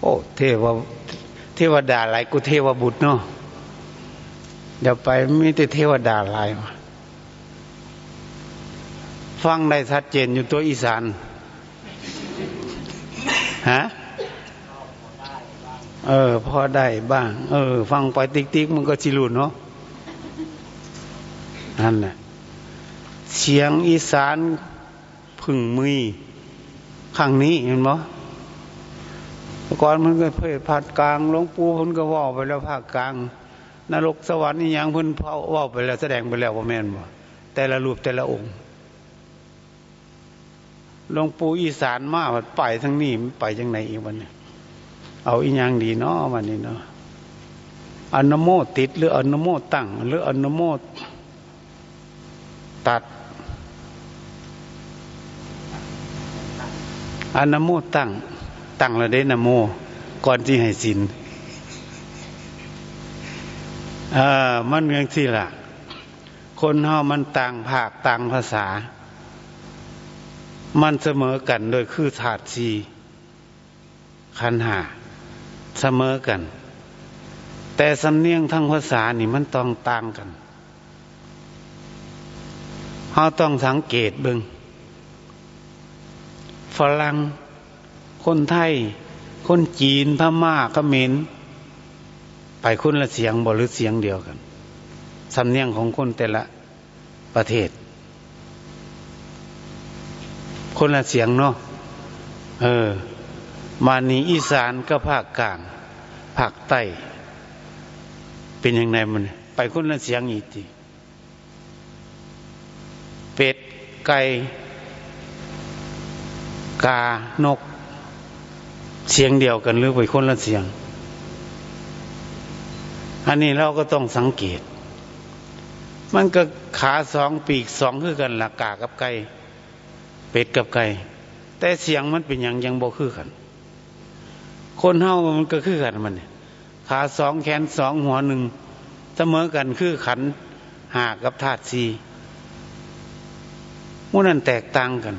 โอ้เทวเทวดาหลายกูเทวบุตรเนาะเดี๋ยวไปไม่แต่เทวดาหลายมาฟังได้ชัดเจนอยู่ตัวอีสานฮะเออพอได้บ้าง เออ ฟังไปติ๊กติ๊กมันก็ชิลุนเนาะนั่นแหละเสียงอีสานพึ่งมือข้างนี้เห็นไหม ก่อนมันก็เผยผัดกลางหลวงปู่พ้นก็ว่าไปแล้วภาคกลางนรกสวรรค์นี่ยังพ้นเผาว่าไปแล้วแสดงไปแล้วว่าแม่นบ่แต่ละรูปแต่ละองค์หลวงปู่อีสานมาไปทั้งนี้มันไปจังไหนอีกวันนี้เอาอีหยังดีเนาะวันนี้เนาะอนโมติดหรืออนโมตั้ง หรืออนโมตัดอนโมตั้ง ตั้งแล้วได้นโม ก่อนที่ให้สินเออมันเมืองที่ละคนเฮามันต่างภาคต่างภาษา มันเสมอกันโดยคือถาดสีคันหาเสมอกัน แต่สำเนียงทั้งภาษานี่มันต้องต่างกันเราต้องสังเกตเบิงฝรั่ง คนไทย คนจีนพม่าเขมรไปคนละเสียงบหรือเสียงเดียวกันสำเนียงของคนแต่ละประเทศ คนละเสียงเนาะเออ มานีอีสานก็ภาคกลางภาคใต้ เป็นยังไงมัน ไปคนละเสียงอีกทีเป็ดไก่กานก เสียงเดียวกันหรือไปคนละเสียง อันนี้เราก็ต้องสังเกต มันก็ขาสองปีกสองคือกันละกากับไก่เป็ดกับไก่แต่เสียงมันเป็นอย่างยังบ่คือกัน คนเฮามันก็คือกันมันขาสองแขนสองหัวหนึ่งเสมอกันคือขันหากับธาตุสีมูนั่นแตกต่างกัน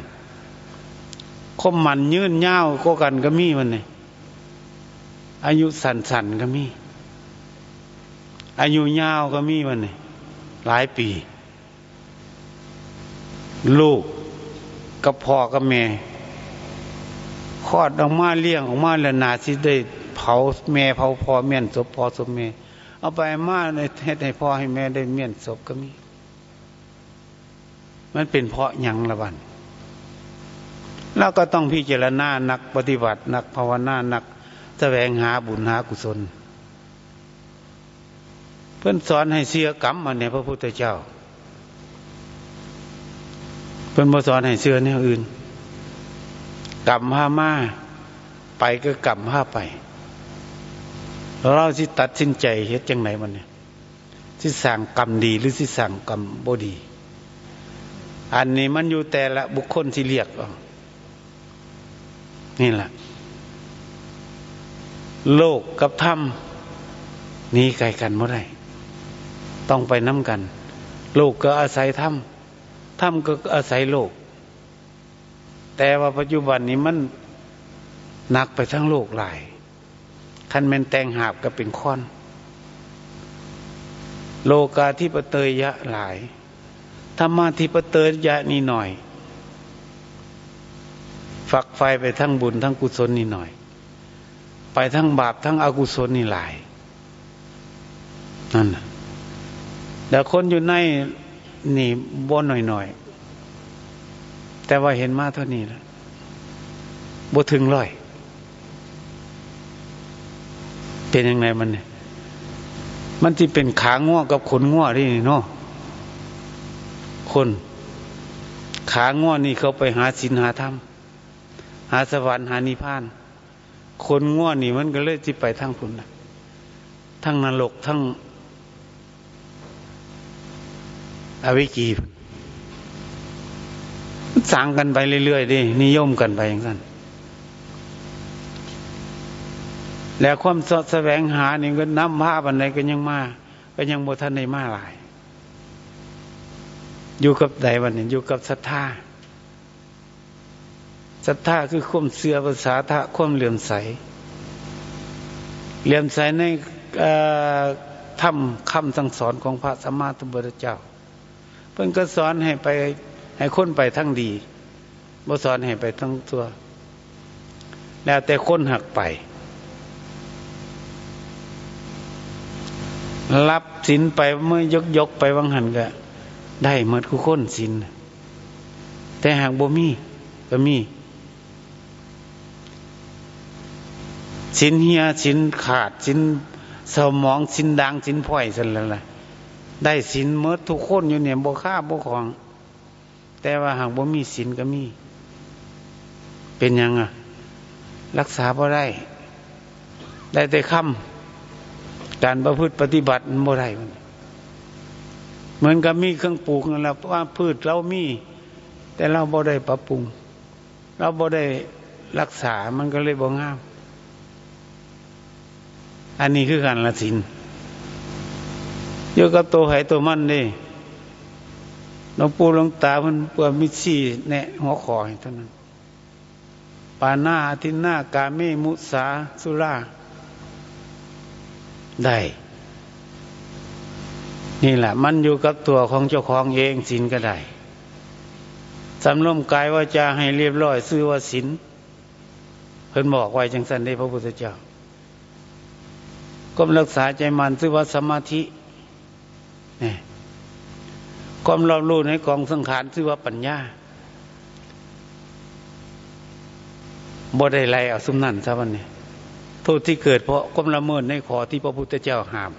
คมมันยืนเย้าก็กันก็มีมันเนี่ยอายุสันสันก็มี อายุยาวก็มีมันเนี่ยหลายปี ลูกกับพ่อกับแม่คลอดออกมาเลี้ยงออกมาแล้วนาสิได้เผาแม่เผาพ่อเมียนศพพ่อศพแม่เอาไปมาในเฮ็ดให้พ่อให้แม่ได้เมียนศพก็มี มันเป็นเพราะยังละวัน แล้วก็ต้องพิจารณานักปฏิบัตินักภาวนานักแสวงหาบุญหากุศล เพื่อนสอนให้เสียกรรมมันเนี่ยพระพุทธเจ้า เพื่อนมาสอนให้เสือเนี่ยอื่นกรรมห้ามาไปก็กรรมห้าไปเราสิตัดสินใจเฮ็ดจังไหนมันเนี่ยสิสั่งกรรมดีหรือสิสั่งกรรมบดี อันนี้มันอยู่แต่ละบุคคลที่เรียก นี่แหละ โลกกับธรรมนี้ไกลกันเมื่อไรต้องไปน้ำกัน โลกก็อาศัยธรรมธรรมก็อาศัยโลก แต่ว่าปัจจุบันนี้มันหนักไปทั้งโลกหลายคันแมนแตงหาบก็เป็นค้อน โลกาที่ปเตยยะหลายธรรมะที่ประเตยยะนี่หน่อย ฝักไฟไปทั้งบุญทั้งกุศลนี่หน่อย ไปทั้งบาปทั้งอกุศลนี่หลายนั่นแต่คนอยู่ในนี่บนหน่อยหน่อยแต่ว่าเห็นมาเท่านี้แล้วบ่ถึงร้อย เป็นยังไงมันเนี่ย มันที่เป็นขาง่วกับขนง่นี่เนาะคน ขาง่อนี่เขาไปหาศีลหาธรรม หาสวรรค์หานิพพาน คนง่อนนี่มันก็เลยที่ไปทั้งพุ่นะทั้งนรกทั้งอวิกีสั่งกันไปเรื่อยๆดินิยมกันไปอย่างนั้น แล้วความสดแสวงหานี่ก็น้ำภาพอันไหนก็ยังมาก็ยังโมทันในมาหลาย อยู่กับใดวันนี้อยู่กับศรัทธา ศรัทธาคือความเสือภาษาทะความเหลื่อมใส เหลี่ยมใสในทำคำสั่งสอนของพระสัมมาสัมพุทธเจ้า เพิ่นก็สอนให้ไปให้คนไปทั้งดีบ่สอนให้ไปทั้งตัว แล้วแต่คนหักไป รับสินไปเมื่อยกยกไปวังหันก็ได้เมดคู่คนสินแต่หากบ่มีก็มี สินเฮียสินขาดสินสมองสินดังสินพ่อยสันละละได้สินเมื่อทุกคนอยู่เนี่ยบ่ค่าบ่ของ แต่ว่าหากบ่มีสินก็มี เป็นยังอะรักษาบ่ได้ ได้แต่คำการประพฤติปฏิบัติมันบ่ได้มันเหมือนกับมีเครื่องปลูกนั่นแหละว่าพืชเรามี แต่เราบ่ได้ปรับปรุง เราบ่ได้รักษามันก็เลยบ่งาม อันนี้คือการละสินอยู่กับตัวไหตัวมันนี่หลวงปู่หลวงตาเพิ่นเปื่อมิซี่แนะหัวคอเท่านั้นปานาทินนากาเมมุสาสุราได้ นี่แหละ มันอยู่กับตัวของเจ้าของเองสินก็ได้สำรวมกายว่าจะให้เรียบร้อย ซื้อว่าสินเพิ่นบอกไว้จังสันได้พระพุทธเจ้า ก้มรักษาใจมันซื่อว่าสมาธินี่ก้มรอบรู้ในกองสังขารซื่อว่าปัญญาบ่ได้ไรเอาสุมนั่นซะวันนี้โทษที่เกิดเพราะก้มละเมิดในขอที่พระพุทธเจ้าห้าม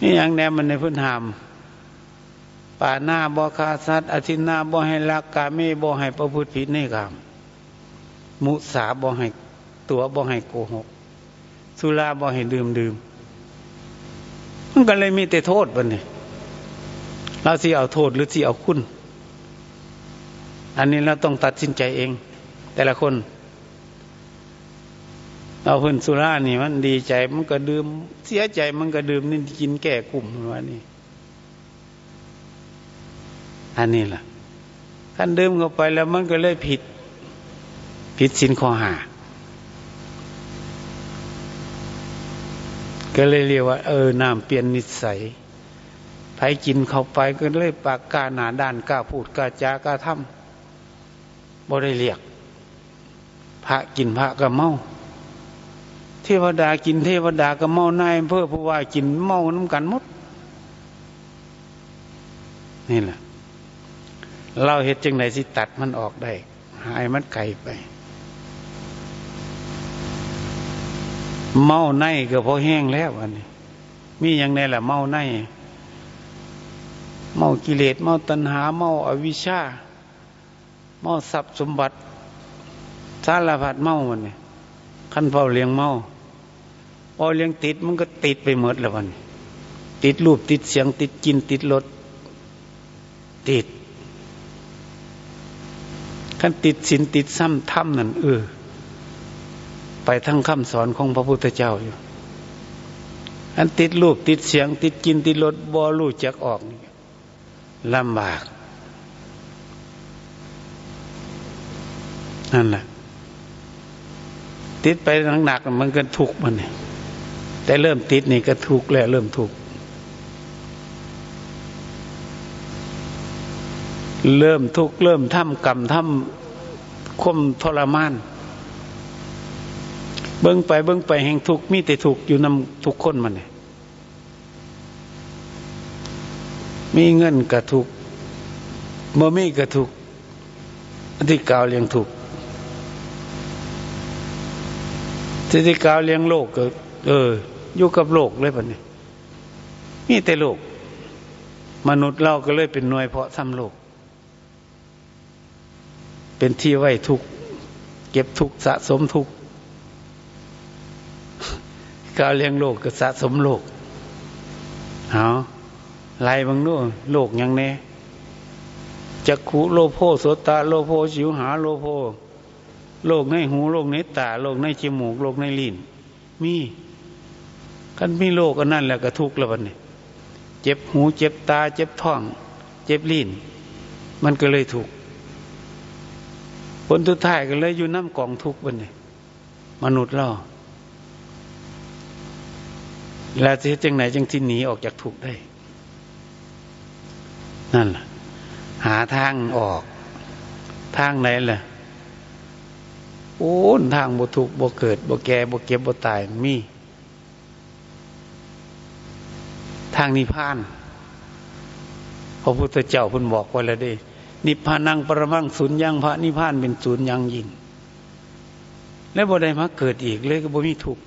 นี่อย่างแนมันในพื้นห้ามป่าหน้าบ่คาสัตอธินาบ่ให้ลักกาเมบ่ให้ประพฤติผิดในกามมุสาบ่ให้ตัวบ่ให้โกหก สุราบ่ให้ดื่มดื่มมันก็เลยมีแต่โทษบันนี้เราสิเอาโทษหรือสิเอาคุณ อันนี้เราต้องตัดสินใจเอง แต่ละคน เอาพื้นสุรานี่มันดีใจมันก็ดื่ม เสียใจมันก็ดื่มนี่กินแก้กลุ่มว่านี่อันนี้ล่ะท่านดื่มเข้าไปแล้วมันก็เลยผิด ผิดสินข้อหา ก็เลยเรียกว่า เออน้ำเปลี่ยนนิสัยไผกินเข้าไปก็เลยปากกาหนาด้านกล้าพูดกล้าจากล้าทำบ่ได้เรียก พระกินพระก็เมา เทวดากินเทวดาก็เมานายเพื่อผู้ว่ากินเมาน้ำกันหมด นี่แหละเราเห็ดจังไหนสิตัดมันออกได้ หายมันไกลไป เมาในก็พอแห้งแล้วอันนี้ มีอย่างไนล่ะเมาในเมากิเลสเมาตัณหา เมาอวิชชา เมาทรัพย์สมบัติสารพัดเมามันนี่ขั้นเฝ้าเลี้ยงเมาพอเลี้ยงติดมันก็ติดไปหมดแล้ววันติดรูปติดเสียงติดกินติดรสติดขั้นติดสินติดซ้ำถ้ำนั่นเออ ไปทั้งคำสอนของพระพุทธเจ้าอยู่ อันติดรูปติดเสียง ติดกินติดรสบอรู้จักออกลำบาก นั่นแหละติดไปหนักๆมันก็ทุกข์มันเนี่ยแต่เริ่มติดนี่ก็ทุกข์แล้วเริ่มทุกข์เริ่มทุกข์เริ่มทำกรรมทำคมทรมาน เบิ้งไปเบิ้งไปแห่งทุกมีแต่ทุกอยู่นำทุกคนมันเนี่ยมีเงินกระทุกเมื่อมีกระทุกที่กาวเลี้ยงทุกที่กาวเลี้ยงโลกก็เอออยู่กับโลกเลยปะเนี่ยมีแต่โลก มนุษย์เราก็เลยเป็นหน่วยเพาะทำโลก เป็นที่ไว้ทุกเก็บทุกสะสมทุก การเลี้ยงโลกก็สะสมโลกเอาไล่บางนู่นโลกยังแน่จักขุโลโพโสตาโลโพชิวหาโลโพโลกในหูโลกในตาโลกในจมูกโลกในลิ้นมีกันมีโลกอันนั่นแหละก็ทุกข์แล้ววันนี้เจ็บหูเจ็บตา เจ็บท้อง เจ็บลิ้นมันก็เลยถูกผลทุดท้ายก็เลยอยู่น้ำกองทุกข์วันนี้มนุษย์เรา แล้วจะจังไหนจังที่หนีออกจากทุกข์ได้ นั่นแหละหาทางออก ทางไหนล่ะโอ้ทางบ่ทุกบ่เกิดบ่แก่บ่เก็บบ่ตายมี ทางนิพพานพระพุทธเจ้าพุนบอกไว้แล้วดินิพพานังปรมังศูนย์ยังพระนิพพานเป็นศูนย์ยังยิ่งแล้วบ่ได้มาเกิดอีกเลยก็บ่มีทุกข์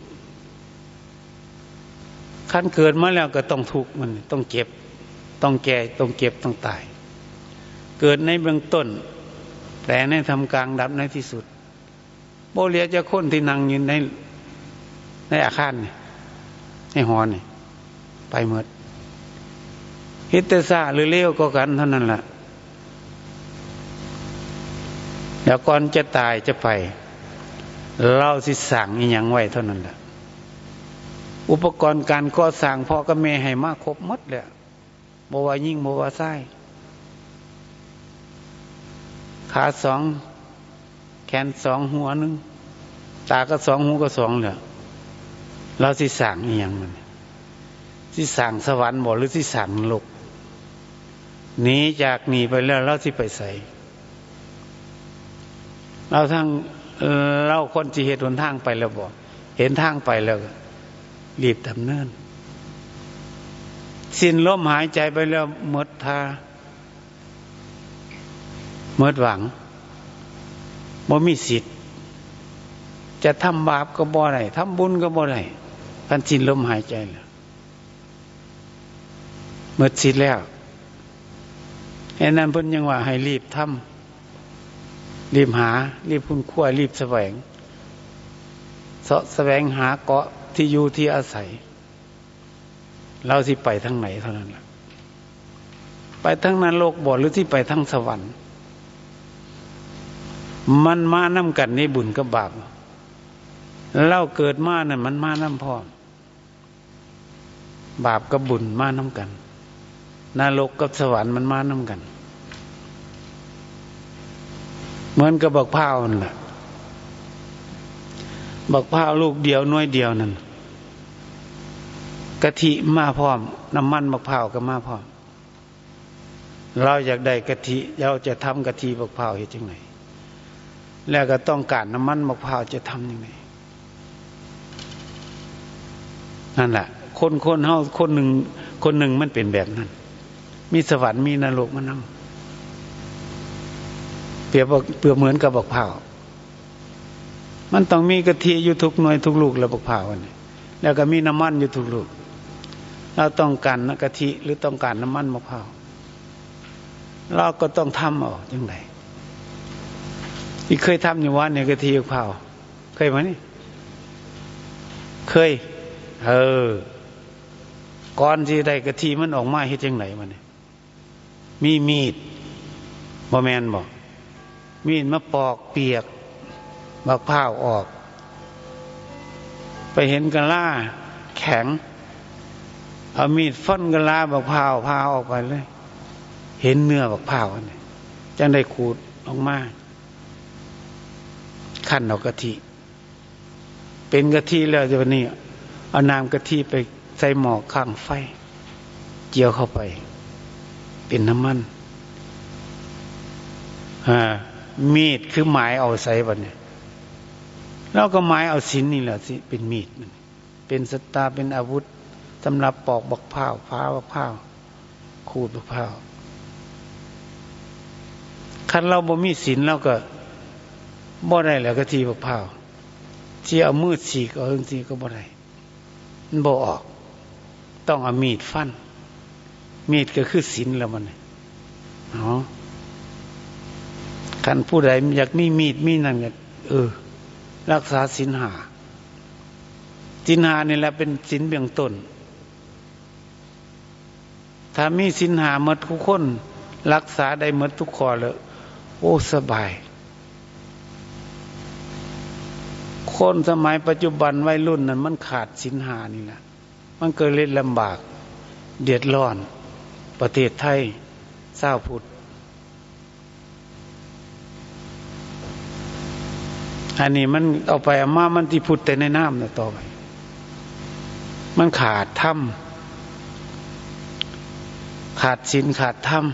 ขั้นเกิดมาแล้วก็ต้องทุกข์มันต้องเจ็บ ต้องแก่ต้องเก็บต้องตาย เกิดในเบื้องต้น แต่ในทำกลางดับในที่สุดโบเลียจะค้นที่นั่งยู่ในในอาคารนี่ในหอนี่ไปหมดฮิตเตซ่าหรือเลี้ยวก็กันเท่านั้นแหละแล้วก่อนจะตายจะไป เราสิสั่งอีหยังไว้เท่านั้นแหละ อุปกรณ์การก่อสร้างพ่อกับแม่ให้มากครบมดเลยบวายิ่งบว่าไส้ขาสอง แขนสองหัวหนึ่งตาก็สองหูก็สองเลยเราสิสั่งอีหยังมันสิสั่งสวรรค์บ่หรือสิสั่งโลกหนีจากหนีไปแล้วเราสิไปใส่เราทั้งเราคนที่เหตุหนทางไปแล้วบอกเห็นทางไปแล้ว รีบดำเนิน สิ้นลมหายใจไปแล้วหมดทาหมดหวังบ่มีสิทธิ์ จะทำบาปก็บ่ได้ทำบุญก็บ่ได้พันสิ้นลมหายใจแล้วหมดสิทธิ์แล้วไอ้นั้นเพิ่นยังว่าให้รีบทำรีบหา รีบคุณขั้วรีบแสวงสะแสวงหาเกาะ ที่อยู่ที่อาศัย เราสิไปทางไหนเท่านั้นแหละไปทั้งนรกบ่หรือที่ไปทั้งสวรรค์ มันมาน้ำกันในบุญกับบาปเราเกิดมาเนี่ยมันมาน้ำพร้อมบาปกับบุญมาน้ำกันนรกกับสวรรค์มันมาน้ำกัน เหมือนกับบักพร้าวนั่นแหละบักพร้าวลูกเดียวน้อยเดียวนั่น กะทิมาพร้อม น้ำมันบักพร้าวก็มาพร้อม เราอยากได้กะทิเราจะทำกะทิบักพร้าวเหตุจังไงแล้วก็ต้องการน้ำมันบักพร้าวจะทำยังไงนั่นแหละคนคนเฮาคนหนึ่งคนหนึ่งมันเป็นแบบนั้น มีสวรรค์มีนรกมานำเปรียบเปรียบเหมือนกับบักเผามันต้องมีกะทิอยู่ทุกหน่วยทุกลูกแล้วบักเผาเนี่ยแล้วก็มีน้ำมันอยู่ทุกลูก เราต้องการกะทิหรือต้องการน้ำมันมะพร้าวเราก็ต้องทำออกยังไงที่เคยทำอยู่ว่าเนี่ยกะทิมะพร้าวเคยไหมนี่เคย เออก่อนที่ได้กะทิมันออกมาเฮ็ดยังไงมันเนี่ยมีมีดบอแมนบอกมีดมาปอกเปียกบักผ้าออก ไปเห็นกันล่า แข็ง เอามีดฟันกันล่าบักผ้าผ้าออกไปเลย เห็นเนื้อบักผ้าอันจังได้ขูดออกมาขั้นเอากะทิ เป็นกะทิแล้วจะวันนี้เอาน้ำกะทิไปใส่หมอกข้างไฟ เจียวเข้าไป เป็นน้ำมันมีดคือหมายเอาใส่บันเนี่ยเราก็หมายเอาสินนี่แหละสิเป็นมีดเป็นสตาเป็นอาวุธ สำหรับปอกบักเผาวพ้าบักเผาวขูดบักเผาวคันเราบ่มีสินเราก็บ่ได้แล้วก็ทีบักเผาวที่เอามืดสีกเอาจริงๆก็บ่ได้มันบ่ออก ต้องเอามีดฟัน มีดก็คือศีลแล้วมันเนาะคันผู้ใดอยากมีมีดมีนั่นก็เออ รักษาศีลหาศีลหานี่แหละเป็นศีลเบื้องต้น ถ้ามีศีลหาหมดทุกคน รักษาได้หมดทุกข้อเลยโอ้สบาย คนสมัยปัจจุบันวัยรุ่นนั้นมันขาดสินหานี่แหละมันเกิดเล่นลำบาก เดือดร้อน ประเทศไทยเศร้าพุทธอันนี้มันเอาไปอามามันที่พุทธแต่ในน้ำนะต่อไป มันขาดถ้ำ ขาดศีลขาดถ้ำ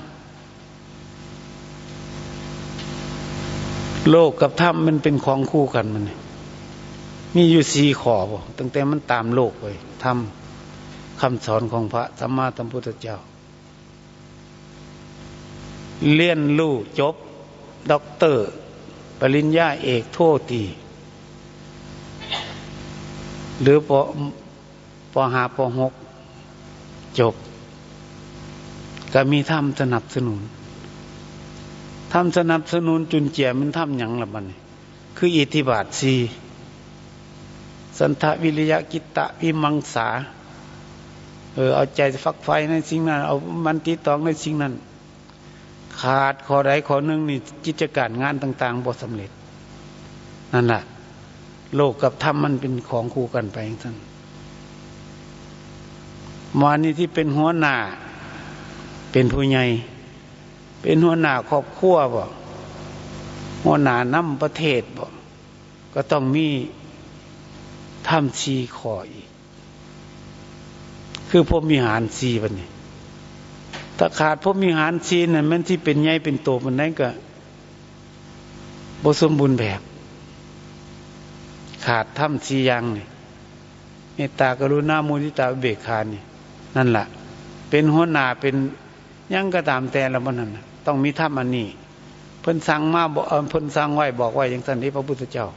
โลกกับถ้ำมันเป็นของคู่กันมัน มีอยู่สี่ขอบตั้งแต่มันตามโลกไปทำคำสอนของพระสัมมาสัมพุทธเจ้า เลี้ยนลู่จบ ด็อกเตอร์ ปริญญาเอกโทตี หรือปปหาปหกจบ ก็มีธรรมสนับสนุนทำสนับสนุนจุนเจียมันทำอย่งละมัน คืออิทธิบาทสีสันทวิริยะกิตตะวิมังสา เออเอาใจฟักไฟในสิ่งนั้น เอามันติตองในสิ่งนั้น ขาดขอใดขอหนึ่งนี่กิจการงานต่างๆบ่สำเร็จ นั่นแหละโลกกับธรรมมันเป็นของคู่กันไปทั้งมานี่ที่เป็นหัวหน้า เป็นผู้ใหญ่ เป็นหัวหน้าครอบครัวบ่หัวหน้านำประเทศบ่ก็ต้องมีทำชีขออีก คือพวกมีหารชีบันนี้ถ้าขาดพวกมีหารชีนั่นมันที่เป็นใหญ่เป็นโตมันนั้นก็บสมบูรณ์แบบ ขาดทำชียังนี่เมตตากรุณามุทิตาเบกขานี่นั่นแหละเป็นหัวหน้าเป็น ยังก็ตามแต่ละมันนั่นต้องมีธรรมอันนี้ เพิ่นสั่งมาบอกเพิ่นสั่งไว้บอกไว้อย่างสันที่พระพุทธเจ้า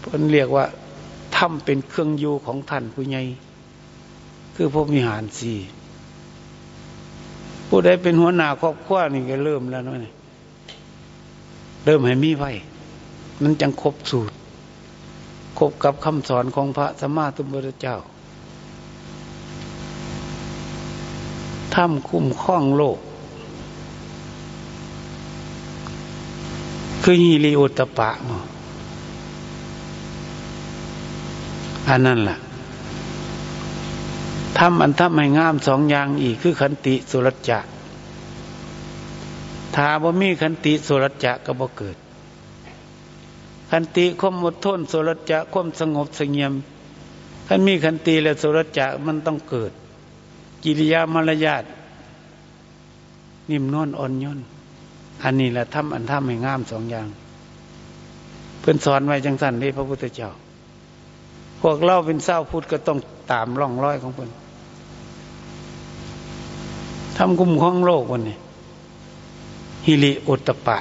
เพิ่นเรียกว่าธรรมเป็นเครื่องอยู่ของท่านผู้ใหญ่คือพวกมีหารสี่ผู้ใดเป็นหัวหน้าครอบครัวนี่ก็เริ่มแล้วน้อยเริ่มให้มีไว้มันจังครบสูตรครบกับคำสอนของพระสัมมาสัมพุทธเจ้า ทำคุ้มคล้องโลก คือฮิริโอตปะอันนั้นแหละทำอันทำให้งามสองอย่างอีกคือขันติสุรจะถ้าบ่มีขันติสุรจะก็บ่เกิด ขันติความอดทนสุรจะความสงบสงเงียมท่านมีขันติและสุรจะมันต้องเกิด กิริยามารยาทนิ่มนวลอ่อนโยนอันนี้แหละทำอันทำให้งามสองอย่าง เพื่อนสอนไว้จังสันที่พระพุทธเจ้า พวกเราเป็นเศร้าพุทธก็ต้องตามร่องร้อยของเพื่อนทำกุมของโลกวันนี้ฮิริอุตปะ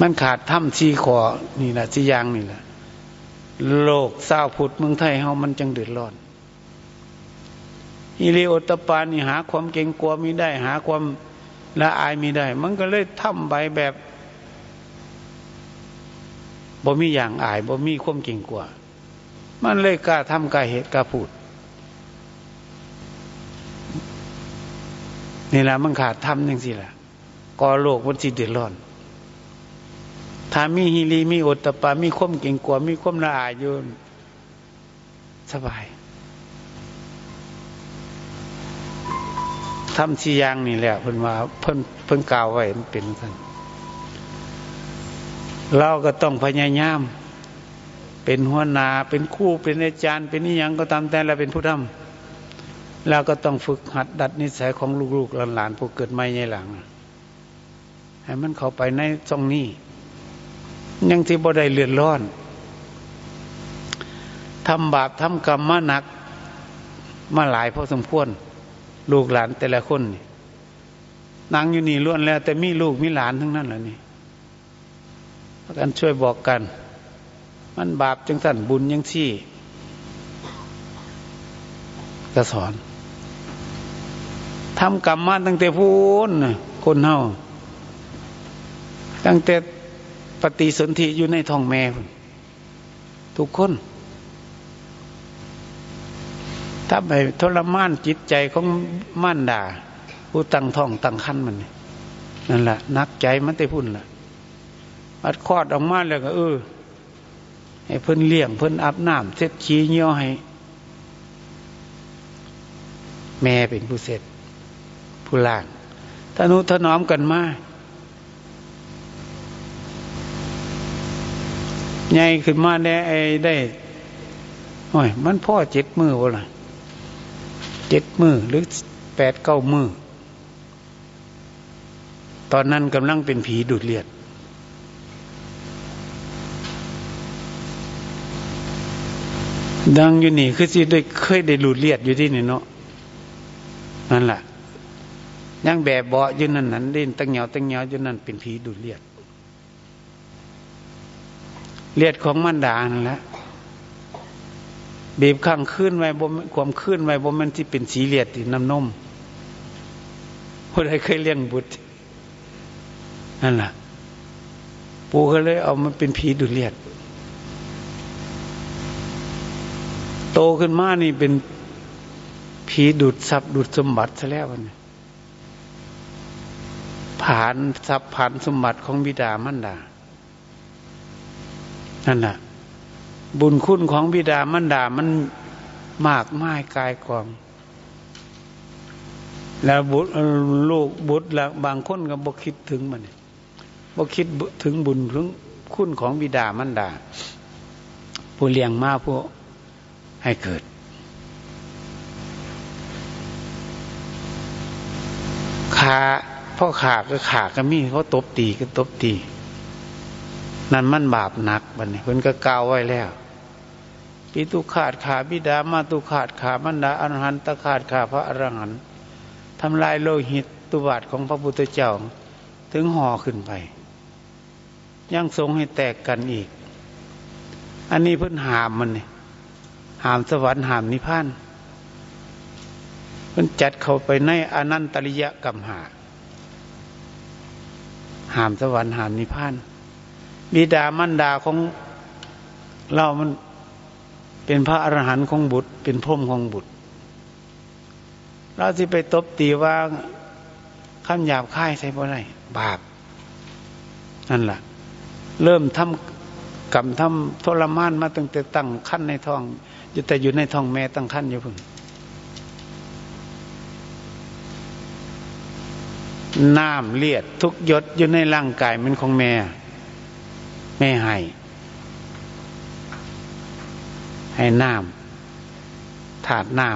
มันขาดถ้ำชีขอนี่แหละชียางนี่แหละโลกเศร้าพุทธเมืองไทยเฮามันจังเดือดร้อน ฮิริโอตปานี่หาความเก่งกลัวไม่ได้ หาความละอายไม่ได้ มันก็เลยทำใบแบบบ่มีอย่างอายบ่มีความเก่งกลัว มันเลยกล้าทำกล้าเหตุกล้าพูดนี่แหละมันขาดทำยังสิล่ะก่อโลกมันสิเดือดร้อนถ้ามีฮิริมีโอตปามีความเก่งกลัวมีความละอายอยู่สบาย ทำชียางนี่แหละเพิ่นว่าเพิ่นเพิ่นกล่าวไว้มันเป็นท่านเราก็ต้องพยายาม เป็นหัวหน้าเป็นคู่เป็นอาจารย์ เป็นนิยังก็ตามแต่เราเป็นผู้ทำเราก็ต้องฝึกหัดดัดนิสัยของลูกๆหลานๆผู้เกิดใหม่ในหลังให้มันเข้าไปในตรงนี้ ยังที่บ่ได้เลือดร้อนทำบาปทำกรรมมาหนัก มาหลายพอสมควร ลูกหลานแต่ละคนนี่นางอยู่นี่ล้วนแล้ว แต่มีลูกมีหลานทั้งนั้นแหละนี่กันช่วยบอกกัน มันบาปจังสั่นบุญยังชี่ก็สอนทำกรรมมาตั้งแต่พูนคนเฮาตั้งแต่ปฏิสนธิอยู่ในท้องแม่ทุกคน ถ้าไปทรมานจิตใจของม่านด่า ผู้ตั้งท้องตั้งคันมันนั่นแหละนักใจมันได้พุ่นละอัดคลอดออกมาแล้วก็เออให้เพิ่นเลี้ยงเพิ่นอาบน้ำเช็ดขี้เงี้ยวให้ แม่เป็นผู้เสร็จ ผู้ล่างทนุถนอมกันมาใหญ่ขึ้นมาได้ได้โอ้ยมันพ่อเจ็ดมือวะล่ะ เจ็ดมือหรือแปดเก้ามือ ตอนนั้นกำลังเป็นผีดูดเลือด ดังอยู่นี่คือสิได้เคยได้ดูดเลือดอยู่ที่นี่เนาะนั่นแหละยังแบบเบาอยู่นั่นนั้นเล่นตั้งเหยวตั้งเหยวอยู่นั่นเป็นผีดูดเลือดเลือดของมันดานั่นแหละ บีบข้างขึ้นไว้บ่ความขึ้นไว้บ่มันที่เป็นสีเหลือดน้ำนมคนใดเคยเลี้ยงบุตรนั่นแหละปู่ก็เลยเอามันเป็นผีดูดเลือดโตขึ้นมานี่เป็นผีดูดทรัพย์ดูดสมบัติซะแล้วนี่ผ่านทรัพย์ผ่านสมบัติของบิดามันดานั่นแหละ บุญคุณของบิดามันดามันมากมายกายกอง แล้วบุตรลูกบุตรแล้วบางคนก็บกคิดถึงมันบกคิดถึงบุญถึงคุณของบิดามันดา ผู้เลี้ยงมาผู้ให้เกิด ขาพ่อขาก็ขาก็มีเขาตบตีก็ตบตีนั่นมันบาปหนักบันนี้เพิ่นก็กาวไว้แล้ว ปีตุขาดขาบิดามาตุขาดขามันดาอรหันตขาดขาพระอรหันต์ทำลายโลหิตตุบาทของพระพุทธเจ้าถึงห่อขึ้นไป ยังทรงให้แตกกันอีก อันนี้เพิ่นหามมันนี่หามสวรรค์หามนิพพานมันจัดเข้าไปในอนันตริยกรรมหาหามสวรรค์หามนิพพานบิดามันดาของเรามัน เป็นพระอรหันต์ของบุตร เป็นพรหมของบุตรเราที่ไปตบตีว่าคำหยาบค่ายใช่เพราะอะไรบาปนั่นแหละเริ่มทำกรรมทำทรมานมาตั้งแต่ตั้งขั้นในท้องอยู่แต่อยู่ในท้องแม่ตั้งขั้นอยู่พึ่งน้ำเลียดทุกยศอยู่ในร่างกายมันของแม่ แม่ให้ ให้น้ำถาดน้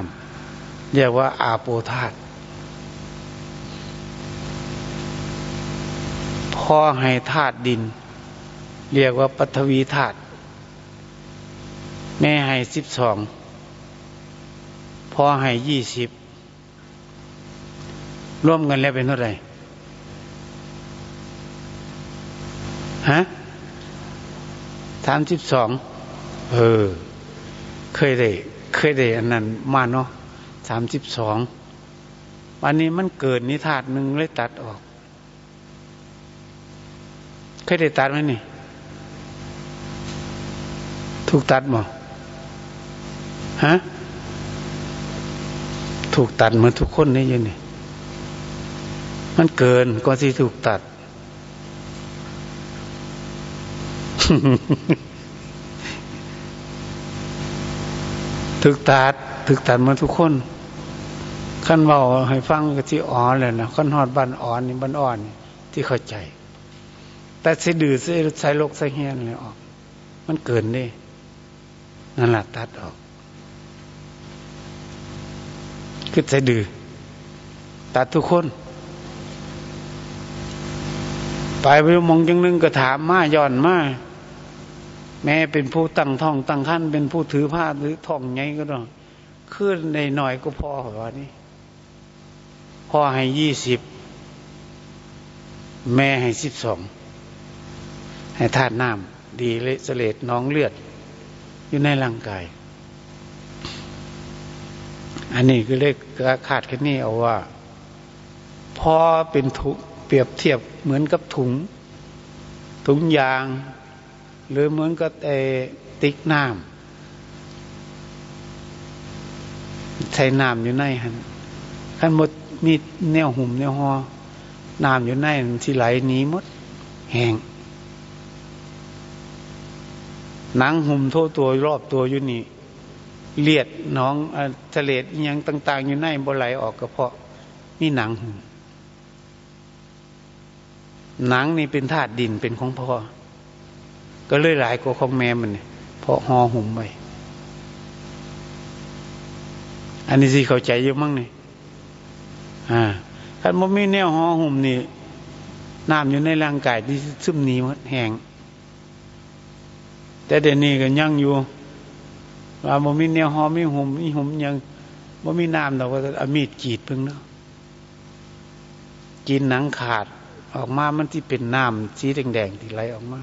ำเรียกว่าอาโปธาตพ่อให้ธาตุดิน เรียกว่าปัทวีธาตุแม่ให้สิบสองพ่อให้ยี่สิบร่วมกันแล้วเป็นเท่าไหร่ฮะสามสิบสองเออ เคยได้เคยได้อันนั้นมาเนาะสามสิบสองวันนี้มันเกิดนิทาตหนึ่งเลยตัดออก เคยได้ตัดไหมนี่ ถูกตัดมั้ฮะถูกตัดเหมือนทุกคนนี่ยังนี่มันเกินกว่าที่ถูกตัด ถึกตัดถึกตัดมาทุกคนขั้นเบาให้ฟังก็ที่อ่อนเลยนะขั้นหอดบันอ่อนนี่บันอ่อนที่เข้าใจ แต่สิดื้อสิใส่โลกใส่เฮียนเลยออก มันเกินนี่นั่นแหละตัดออกคือใส่ดื้อตัดทุกคน ไปไปมองจังนึงก็ถามมาย้อนมา แม่เป็นผู้ตั้งท้องตั้งขั้นเป็นผู้ถือผ้าหรือท้องไงก็ต้องขึ้นในหน่อยก็พอเหรอนี่พ่อให้ยี่สิบแม่ให้สิบสองให้ธาตุน้ำดีเลสเลดน้องเลือด อยู่ในร่างกาย อันนี้คือเลขขาดแค่นี้เอาว่าพ่อเป็นทุเปรียบเทียบเหมือนกับถุง ถุงยาง หรือเหมือนกับไอติ๊กน้ำใส่น้ำอยู่ในหันขันหมดมีแนวหุ่มแนวหอน้ำอยู่ในที่ไหลหนีมดแห้งหนังหุ่มโทตัวรอบตัวอยู่นี่เลียดน้องทะเลยังต่าง ๆ อยู่ในบ่ไหลออกกระเพาะนี่หนังหุ่มหนังนี่เป็นธาตุดินเป็นของพ่อ ก็เลยหลายกว่าของแม่มันเพราะห่อหุ่มไว้อันนี้สิเข้าใจเยอะมั้งนี่อ่าถ้ามันไม่แนวห่อหุ่มนี่น้ำอยู่ในร่างกายที่ซึมหนีหมดแห้งแต่เดี๋ยวนี้ก็ยังอยู่ว่าบ่มีแนวห่อมีหุ่มมีหุ่มยังบ่มีน้ำเราก็เอามีดกรีดเพิ่งเนาะกินหนังขาดออกมามันที่เป็นน้ำสีแดงๆที่ไหลออกมา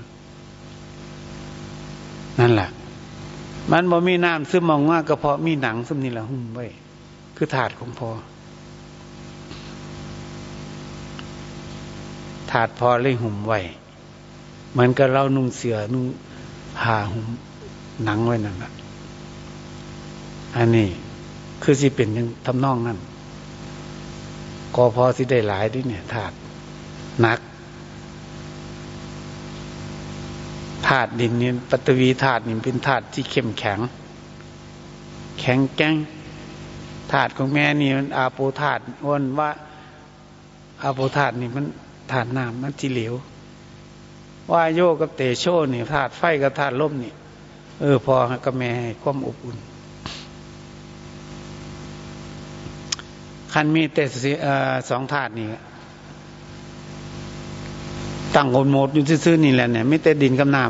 นั่นแหละมันบ่มีน้ำซึมมองว่าก็เพราะมีหนังซึมนี่แหละหุ้มไว้คือถาดของพอถาดพอเลยหุ่มไว้เหมือนกับเรานุ่งเสือนุ่งผ้าหุ่มหนังไว้นั่นแหละอันนี้คือสิเป็นยังทำนองนั่นก็พอสิได้หลายด้วยเนี่ยถาดหนัก ถาดดินนี่ปฐวีถาดนี่เป็นถาดที่เข้มแข็ง แข็งแกร่งถาดของแม่นี่มันอาโปถาดวนว่าอาโปถาดนี่มันถาดน้ำมันจีเหลวว่าโยกับเตโชนี่ถาดไฟกับถาดลมนี่เออพอกับแม่ความอบอุ่นคันมีแต่สองถาดนี่ ตั้งโอนโมดอยู่ซื่อๆนี่แหละเนี่ยไม่แต่ดินกับน้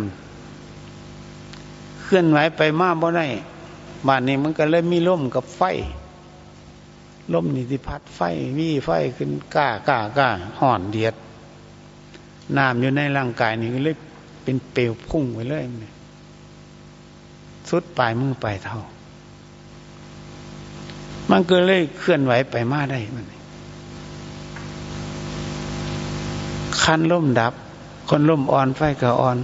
ำเคลื่อนไหวไปมากบ่ได้บ้านนี้มันก็เลยมีล่มกับไฟล่มนี่ที่พัดไฟวีไฟขึ้นก้าก้าก้าห่อนเดียดน้ำอยู่ในร่างกายนี่ก็เลยเป็นเปลวพุ่งไปเลยเนี่ยสุดปลายมือปลายเท้ามันก็เลยเคลื่อนไหวไปมาได้มัน ขั้นล่มดับ คนล่มอ่อนไฟก็อ่อน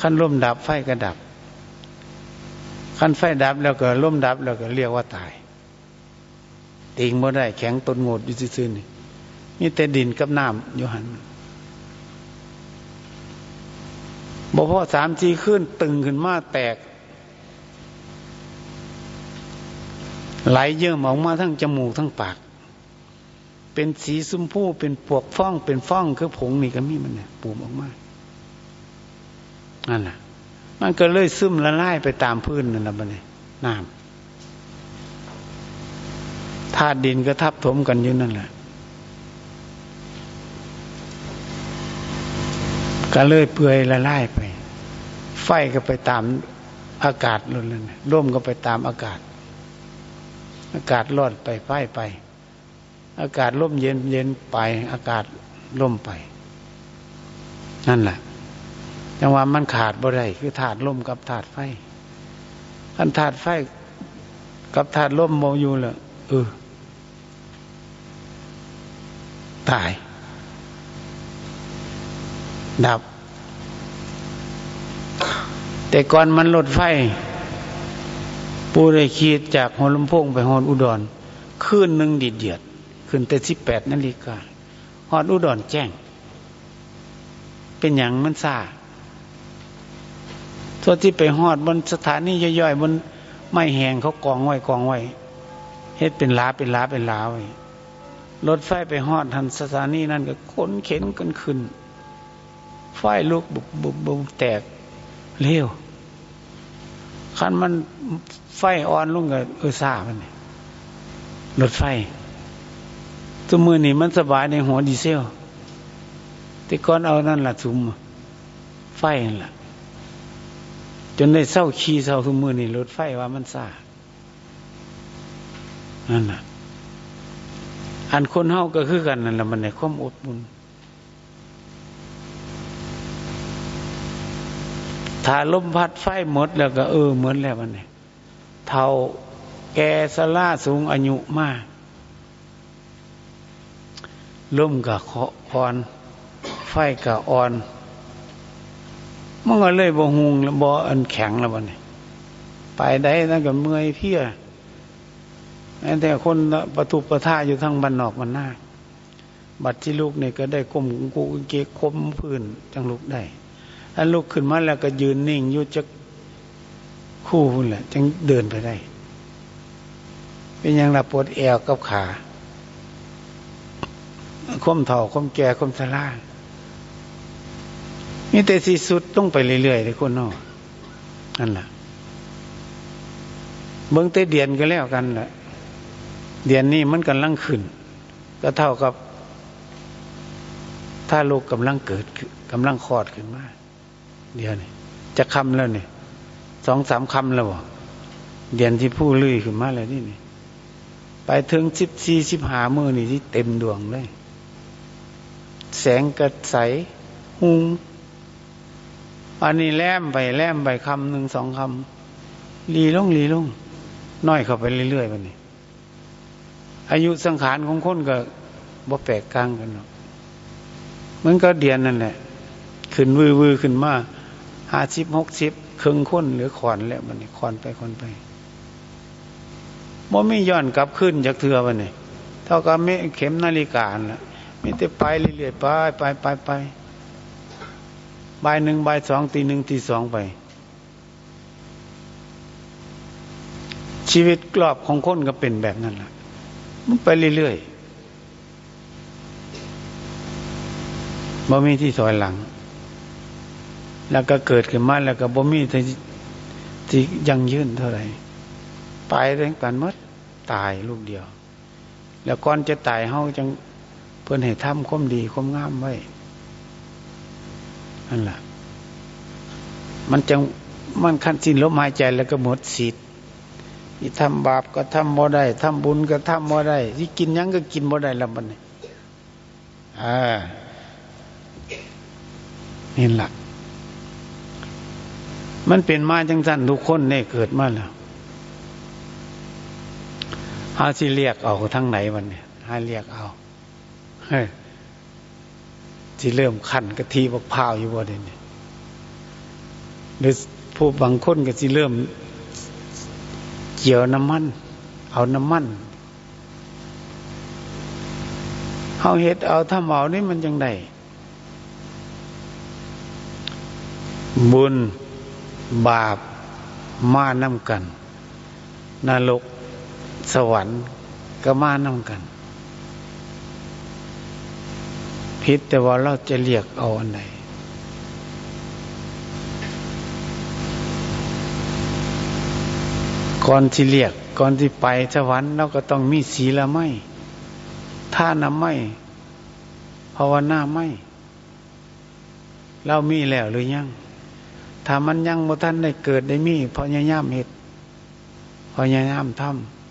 ขั้นล่มดับไฟก็ดับขั้นไฟดับแล้วก็ล่มดับแล้วก็เรียกว่าตายติงบ่ได้แข็งต้นโงดอยู่ซื่อๆนี่มีแต่ดินกับน้ำอยู่หันบ่พอสามจีขึ้นตึงขึ้นมาแตก ไหลเยิ่มออกมาทั้งจมูกทั้งปาก เป็นสีสุมผู้เป็นปวกฟ้อง เป็นฟ้องคือผงนี่ก็มีมันเนี่ยปูมออกมานั่นแหละมันก็เลยซึมละลายไปตามพื้นนั่นแหละมันเนี่ยน้ำธาตุดินก็ทับถมกันอยู่นั่นแหละก็เลยเปื่อยละลายไป ไฟก็ไปตามอากาศล้นเลยร่มก็ไปตามอากาศ อากาศร้อนไปไฟไป อากาศร่มเย็นเย็นไป อากาศร่มไป นั่นแหละจังหวะมันขาดบ่ได้คือถาดร่มกับถาดไฟอันถาดไฟกับถาดร่มโมอยู่เลยเออตาย ดับ แต่ก่อนมันลดไฟ ปูได้ขีดจากหอลำโพงไปหอดอุดรคืนหนึ่งดิดเดียด ขึ้นแต่สิบแปดนาฬิกาหอดอุดรแจ้ง เป็นอย่างมันซาตัวที่ไปหอดบนสถานีย่อยๆบนไม่แหงเขากองไว้กองไว้เฮ็ดเป็นลาเป็นลาเป็นลาไว้รถไฟไปหอดทันสถานีนั่นก็ขนเข็นกันขึ้น ไฟลุกบุบบุบบุบแตกเร็วคันมันไฟอ่อนลงกับเออซามันรถไฟ ตัวมือนี่มันสบายในหัวดีเซล แต่ก่อนเอานั่นละสุมไฟนั่นละจนได้เศร้าขี่เศร้าทุกมือนี่รถไฟว่ามันซานั่นแหละอันคนเฮาก็คือกันนั่นแหละมันในความอดบุญถ้าลมพัดไฟหมดแล้วก็เออเหมือนแล้วมันเนี่ยเท่าแกสลาสูงอายุมาก ลมกับอ่อน ไฟกับอ่อนมันก็เลยบ่หุงบ่อันแข็งแล้วมันเนี่ยไปได้นั่นก็เมื่อยเพี้ยแต่คนประตูประท่าอยู่ทั้งบันนอกมันหน้าบัดที่ลูกเนี่ยก็ได้ก้มกูเกะคมพื้นจังลูกได้อันลุกขึ้นมาแล้วก็ยืนนิ่งอยู่จะคู่พุ่นแหละจึงเดินไปได้ เป็นอยังระปวดแอวกับขา คมเถ่าคมแก่คมสลามีแต่สีสุดต้องไปเรื่อยๆเลยคนนอกนั่นแหละเบิ้งเตเดียนก็แล้วกันแหละเดือนนี้มันกำลังขึ้น ก็เท่ากับ ถ้าลูกกำลังเกิดกำลังคลอดขึ้นมาเดียวนี้จะคำแล้วเนี่ยสองสามคำแล้วเดือนที่ผู้ลุยขึ้นมาเลยนี่นี่ไปถึงสิบสี่สิบหามือนี่ที่เต็มดวงเลย แสงกระใสหุงอันนี้แลมไปแลมไปคำหนึ่งสองคำลีลงลีลงน้อยเข้าไปเรื่อยๆวันนี้ อายุสังขารของคนก็บ่แปลกกลางกันหรอกมันก็เดียนนั่นแหละ ขึ้นวือวือขึ้นมาห้าสิบหกสิบครึ่งคนหรือขอนแล้วมันนี่ขอนไปขอนไปบ่ไม่ย้อนกลับขึ้นจากเถือวันนี้เท่ากับไม่เข็มนาฬิกาละ มีแต่ไปเรื่อยๆไปไปไปไปบ่ายหนึ่งบ่ายสองตีหนึ่งตีสองไป ชีวิตกรอบของคนก็เป็นแบบนั้นแหละมันไปเรื่อยๆบ่มีที่ถอยหลัง แล้วก็เกิดขึ้นมาแล้วก็บ่มีที่ที่ยังยืนเท่าไหร่ไปเรื่องกันมดตายลูกเดียว แล้วก่อนจะตายเฮาจัง เพื่อนให้ทำคมดีคมงามไว้นั่นแหละมันจังมันขั้นสิ้นลมหายใจแล้วก็หมดสิทธิ์ที่ทำบาปก็ทำบ่ได้ทำบุญก็ทำบ่ได้ที่กินยังก็กินบ่ได้ล้วมันนี่อ่านี่หละมันเป็นมาจังสันทุกคนเนี่ยเกิดมาแล้วหาสิเรียกเอาทั้งไหนวันเนี่ยหาเรียกเอา ที่เริ่มขันกะทิบักพาวอยู่บ่เด่นหรือผู้บางคนก็สิเริ่มเกี่ยวน้ำมัน เอาน้ำมันเอาเห็ดเอาถ้าเอานี่มันยังไงบุญบาปมานำกันนรกสวรรค์ก็มานำกัน พิษแต่ว่าเราจะเรียกเอาอันไหนก่อนที่เรียกก่อนที่ไปสวรรค์เราก็ต้องมีศีลไม่ท่าน้ำไม่ภาวนาไม่เรามีแล้วหรือยังถ้ามันยังบ่ท่านได้เกิดได้มีพอยายามเหตุพอยายามท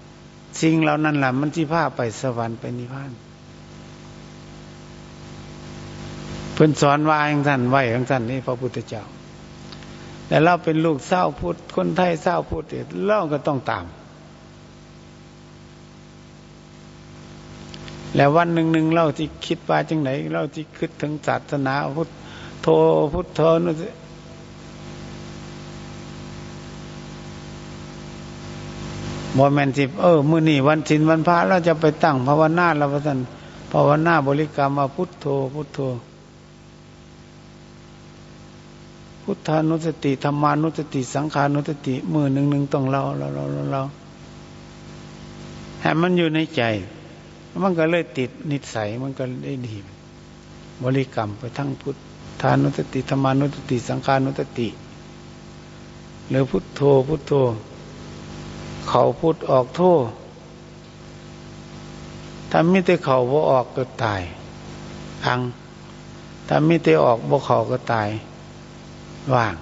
ำสิ่งเหล่านั้นแหละมันที่พาไปสวรรค์ไปนิพพาน เพิ่นสอนว่าอย่างท่านไว้อย่างท่านนี่พระพุทธเจ้า แต่เราเป็นลูกเศร้าพุทธคนไทยเศร้าพุทธเราก็ต้องตาม แล้ววันหนึ่งหนึ่งเราที่คิดว่าจังไหนเราที่คิดถึงศาสนาพุทธโทพุทธโธนุสบอแมนสิเออมือนี่วันศินวันพระเราจะไปตั้งภาวนาเราพระท่านภาวนาบริกรรมมาพุทโธพุทโธ พุทธานุสติธรรมานุสติ สังขานุสติมือหนึ่งหนึ่งต้องเราเราเราเราให้มันอยู่ในใจ มันก็เลยติดนิสัยมันก็ได้ดีบริกรรมไปทั้งพุทธานุสติธรรมานุสติ สังขานุสติ หรือพุทโธพุทโธ เขาพุทออกโทถ้าไม่ได้เขาบ่ออกก็ตาย อังถ้าไม่ได้ออกบ่เขาก็ตาย ว่าง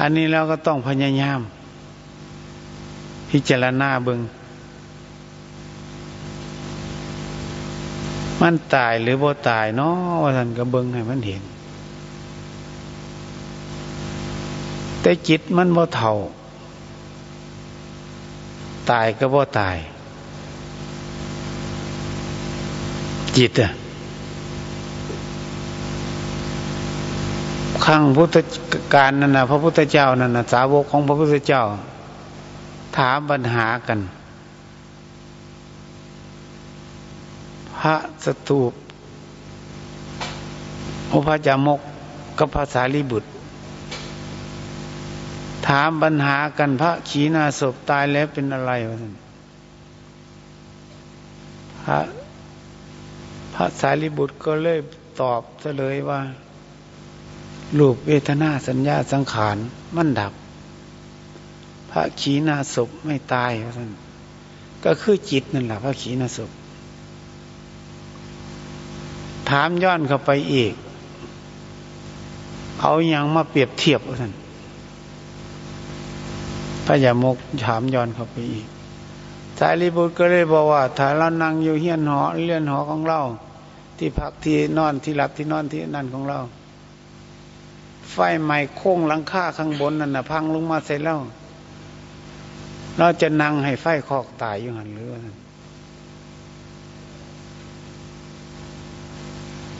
อันนี้เราก็ต้องพยายาม พิจารณาเบิงมันตายหรือบ่ตายเนาะว่าท่านก็เบิงให้มันเห็น แต่จิตมันบ่เท่า ตายก็บ่ตาย จิตอะ ครั้งพุทธการนั่นนะพระพุทธเจ้านั่นนะสาวกของพระพุทธเจ้า ถามปัญหากัน พระสตูปอุปจามกกับภาษาลิบุตร ถามปัญหากันพระขีณาศพตายแล้วเป็นอะไรวะท่านพระพระสารีบุตรก็เลยตอบเฉลยว่า รูปเวทนาสัญญาสังขารมันดับ พระขีณาศพไม่ตายท่านก็คือจิตนั่นแหละพระขีณาสพถามย้อนเข้าไปอีก เอาอย่างมาเปรียบเทียบท่านพระยามกถามย้อนเข้าไปอีกสายรีบุตรก็เลยบอกว่าถ้าเรานั่งอยู่เฮียนหอเลื่อนหอของเรา ที่พักที่นอนที่หลับที่นอนที่นั่นของเรา ไฟใหม่โค้งหลังคาข้างบนนั่นนะพังลงมาเสร็จแล้ว เราจะนั่งให้ไฟคอกตายอยู่หันหรือ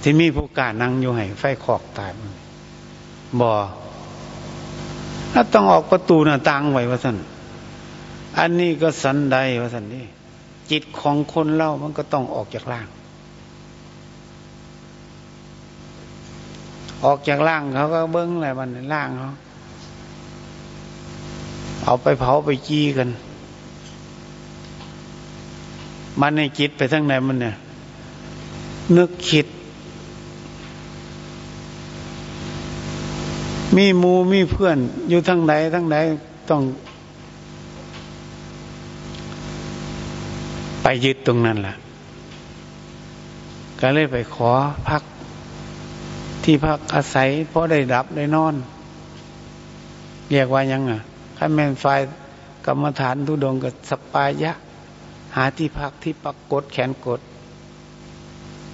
ที่มีผู้กานั่งอยู่ให้ไฟคอกตายบ่ถ้าต้องออกประตูหน้าต่างไว้ว่าท่านอันนี้ก็สันใดว่าท่านนี่จิตของคนเล่ามันก็ต้องออกจากร่าง ออกจากร่างเขาก็เบิ้งอะไรมันร่างเขาเอาไปเผาไปจี้กัน มันในจิตไปทั้งไหนมันเนี่ย นึกคิด มีมูมีเพื่อน อยู่ทั้งไหนทั้งไหนต้อง ไปยึดตรงนั้นแหละก็เลยไปขอพัก ที่พักอาศัยเพราะได้ดับได้นอน เรียกว่ายังอะข้าแม่นไฟกรรมฐานทุดงกับสปายะ หาที่พักที่ปักกดแขนกด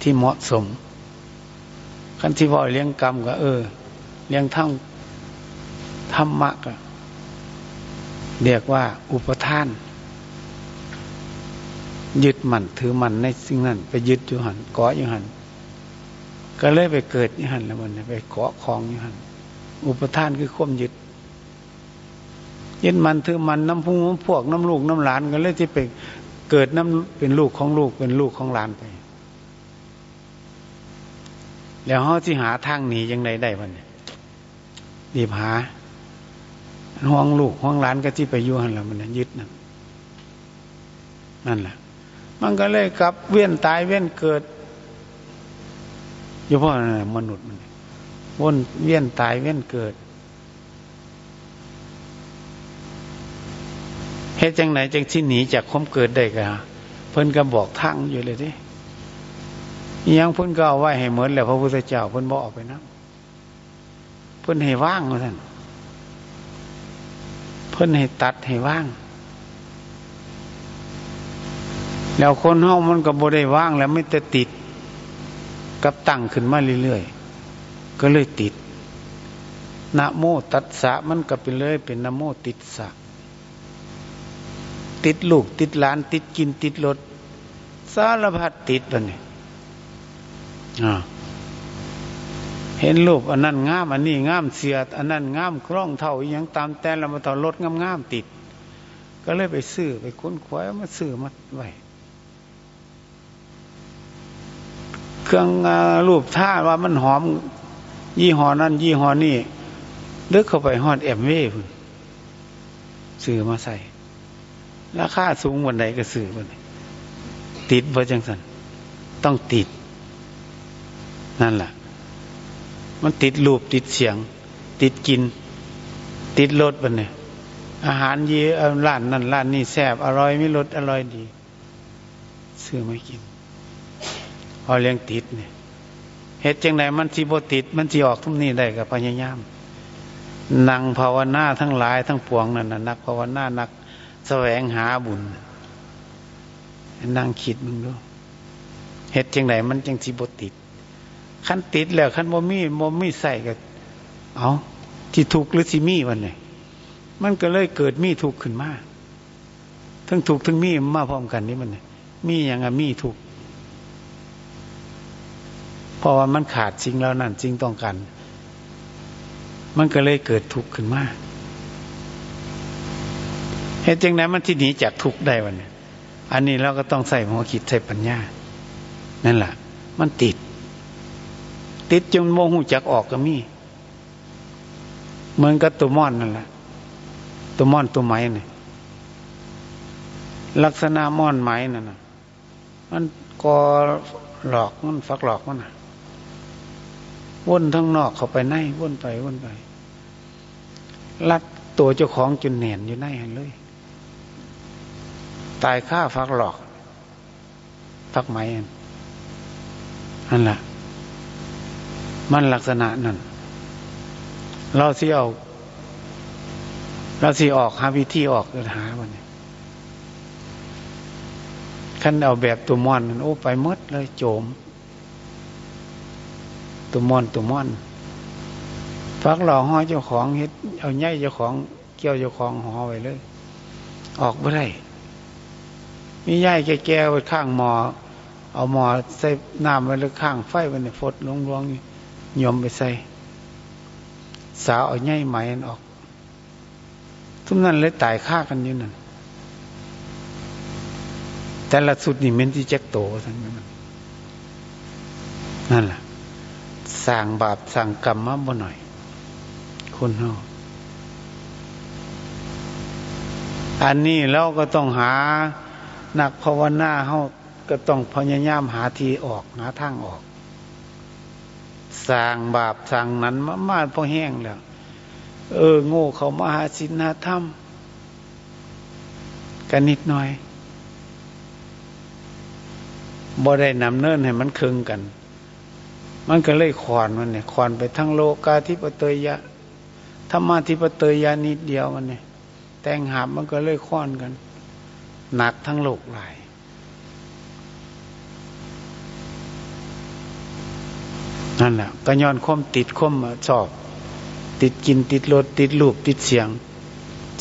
ที่เหมาะสมขั้นที่ว่าเลี้ยงกรรมก็เออ เลี้ยงทั้งธรรมะก็เรียกว่าอุปทาน ยึดมั่นถือมั่นในสิ่งนั้น ไปยึดอยู่หันเกาะอยู่หัน ก็เลยไปเกิดอยู่หันแล้วมันไปเกาะคลองอยู่หันอุปทานคือข่มยึดยึดมันถือมันน้ำพุงน้ำพวกน้ำลูกน้ำหลานก็เลยที่ไปเกิดน้ำเป็นลูกของลูกเป็นลูกของหลานไป แล้วเขาที่หาทางหนียังไงได้บ้างดีบหาห้องลูกห้องหลานก็ที่ไปยุ่หันแล้วมันยึดนั่นนั่นแหละมันก็เลยกลับเวียนตายเวียนเกิด อยู่เพาะมนุษย์มันวนเวียนตายเวียนเกิดเหตุจังไหนจังที่หนีจากความเกิดได้กะเพิ่นก็บอกทางอยู่เลยทียังเพิ่นก็เอาไว้ให้เหมือนแล้วพระพุทธเจ้าเพิ่นบอกออกไปนะเพิ่นให้ว่างท่านเพิ่นให้ตัดให้ว่าง แล้วคนเฮามันก็บ่ได้ว่างแล้วไม่แต่ติด กับตั้งขึ้นมาเรื่อยๆ ก็เลยติดนะโมตัสสะมันก็เป็นเลยเป็นนะโมติดสะ ติดลูกติดหลาน ติดกินติดรถสารพัดติดแล้วนี่เห็นรูปอันนั้นงาม อันนี้งามเสียด อันนั้นงามคล่องเท่าอย่างตามแต่เรามาต่อรถงามงามติด ก็เลยไปซื้อไปค้นคว้ามาซื้อมาไว้ เครื่องรูปท่าว่ามันหอม ยี่ห้อนั้นยี่ห้อนี้ลึกเข้าไปหอดแอมเว่พุ่นสื่อมาใส่ ราคาสูงวันใดก็สื่อวันติดว่าจังสันต้องติด นั่นแหละมันติดรูปติดเสียง ติดกิน ติดรสวันเนี่ยอาหารยี่ร้านนั่นร้านนี่แซ่บอร่อยไม่รสอร่อยดี ซื้อไม่กิน พอเลี้ยงติดเนี่ยเหตุจังไหนมันสีบติด มันสีออกทุกนี้ได้กับพยายามนั่งภาวนาทั้งหลายทั้งปวงนั่นนะนักภาวนานักแสวงหาบุญนั่งคิดมึงดูเหตุจังไหนมันจังสีบติดขั้นติดแล้วขั้นโมมี่มมี่ใส่กับเอาที่ถูกหรือสิมีวันไหนมันก็เลยเกิดมีถูกขึ้นมาทั้งถูกทั้งมีมาพร้อมกันนี่มันมีอย่างอะมีถูก เพราะว่ามันขาดสิ่งแล้วนั่นสิ่งต้องการมันก็เลยเกิดทุกข์ขึ้นมาเหตุจังนั้นมันที่หนีจากทุกข์ได้วันนี้อันนี้เราก็ต้องใส่หัวคิดใส่ปัญญา นั่นแหละมันติด ติดจนโมหูจักออกก็มีเหมือนกับตัวม่อนนั่นแหละตัวม่อนตัวไม้เนี่ยลักษณะม่อนไม้นั่นนะมันก็หลอกมันฟักหลอกมันนะ วนทั้งนอกเข้าไปในวนไปวนไปรัดตัวเจ้าของจนแหนนอยู่ในหันเลย ตายฆ่าฟักหลอกฟักไหมนั่นแหละมันลักษณะนั่น เราสิเอาเราสิออกหาวิธีออกเดินหาวันนี้ขั้นเอาแบบตัวมอนโอ้ไปมดเลยโจม ตัวมอนตัวมอนฟักหล่อห้อยเจ้าของเฮ็ดเอาใหญ่เจ้าของเกี่ยวเจ้าของห่อไว้เลย ออกไม่ได้มีใหญ่แก่ๆไว้ข้างหมอ เอาหมอใส่น้ำไว้เลยข้างไฟไว้ในฟดลงรวงยมไปใส่สาวเอาใหญ่ไหมออก ทุกนั้นเลยตายฆ่ากันอยู่นั่นแต่ละสุดนี่เม็นที่แจ็คโตทั้งนั้นนั่นแหละ สั่งบาปสั่งกรรมมาบ่หน่อย คนเฮาอันนี้เราก็ต้องหานักภาวนาเฮาก็ต้องพยายามหาทีออกหาทางออกสั่งบาปสั่งนั้นมามาพอแห้งแล้ว เออ โง่เขามาหาศีลหาธรรมกันนิดหน่อยบ่ได้นำเนินให้มันคึงกัน มันก็เลยขอนมันเนี่ยขอนไปทั้งโลกาธิปเตยยะธรรมาธิปเตยะนิดเดียวมันเนี่ยแต่งหาบมันก็เลยค้อนกัน หนักทั้งโลกหลายนั่นแหละก็ย้อนคมติดคมชอบ ติดกินติดรถติดรูปติดเสียง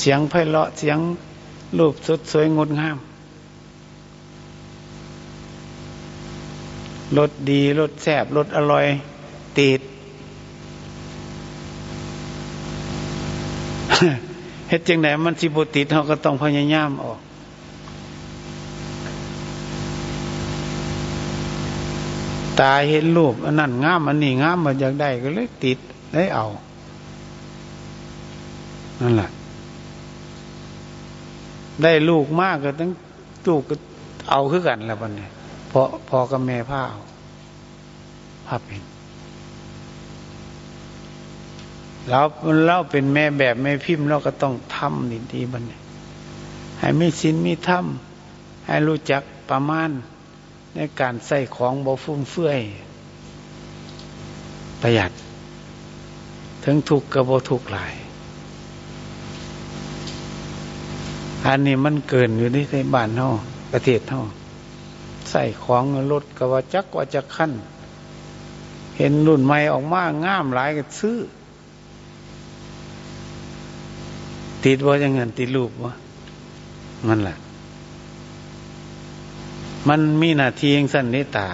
เสียงไพเราะเสียงรูปสดสวยงดงาม รสดีรสแซ่บรสอร่อย ติดเฮ็ดจังไหนมันสิบติดเขาก็ต้องพยายามออก ตาเห็นรูปอันนั้นงามอันนี้งามมันอยากได้ก็เลยติดได้เอา นั่นแหละ ได้ลูกมากก็ต้องลูกก็เอาคือกันแล้ววันนี้ พอพอกับแม่ผ้าเอาผ้าเป็นเราเราเป็นแม่แบบแม่พิมพ์เราก็ต้องทำดีดีบันเนี่ยให้มีสินมีธรรมให้รู้จักประมาณ ในการใส่ของบ่ฟุ่มเฟือยประหยัด ถึงถูกกับบ่ถูกหลาย อันนี้มันเกินอยู่ในบ้านเท่าประเทศเท่า ใส่ของรถกว่าจักว่าจะขั้น เห็นรุ่นใหม่ออกมาง่ามหลายก็ซื้อ ติดว่าจะเงินติดรูปวะมันแหละมันมีหน้าที่ยังสั้นนิตา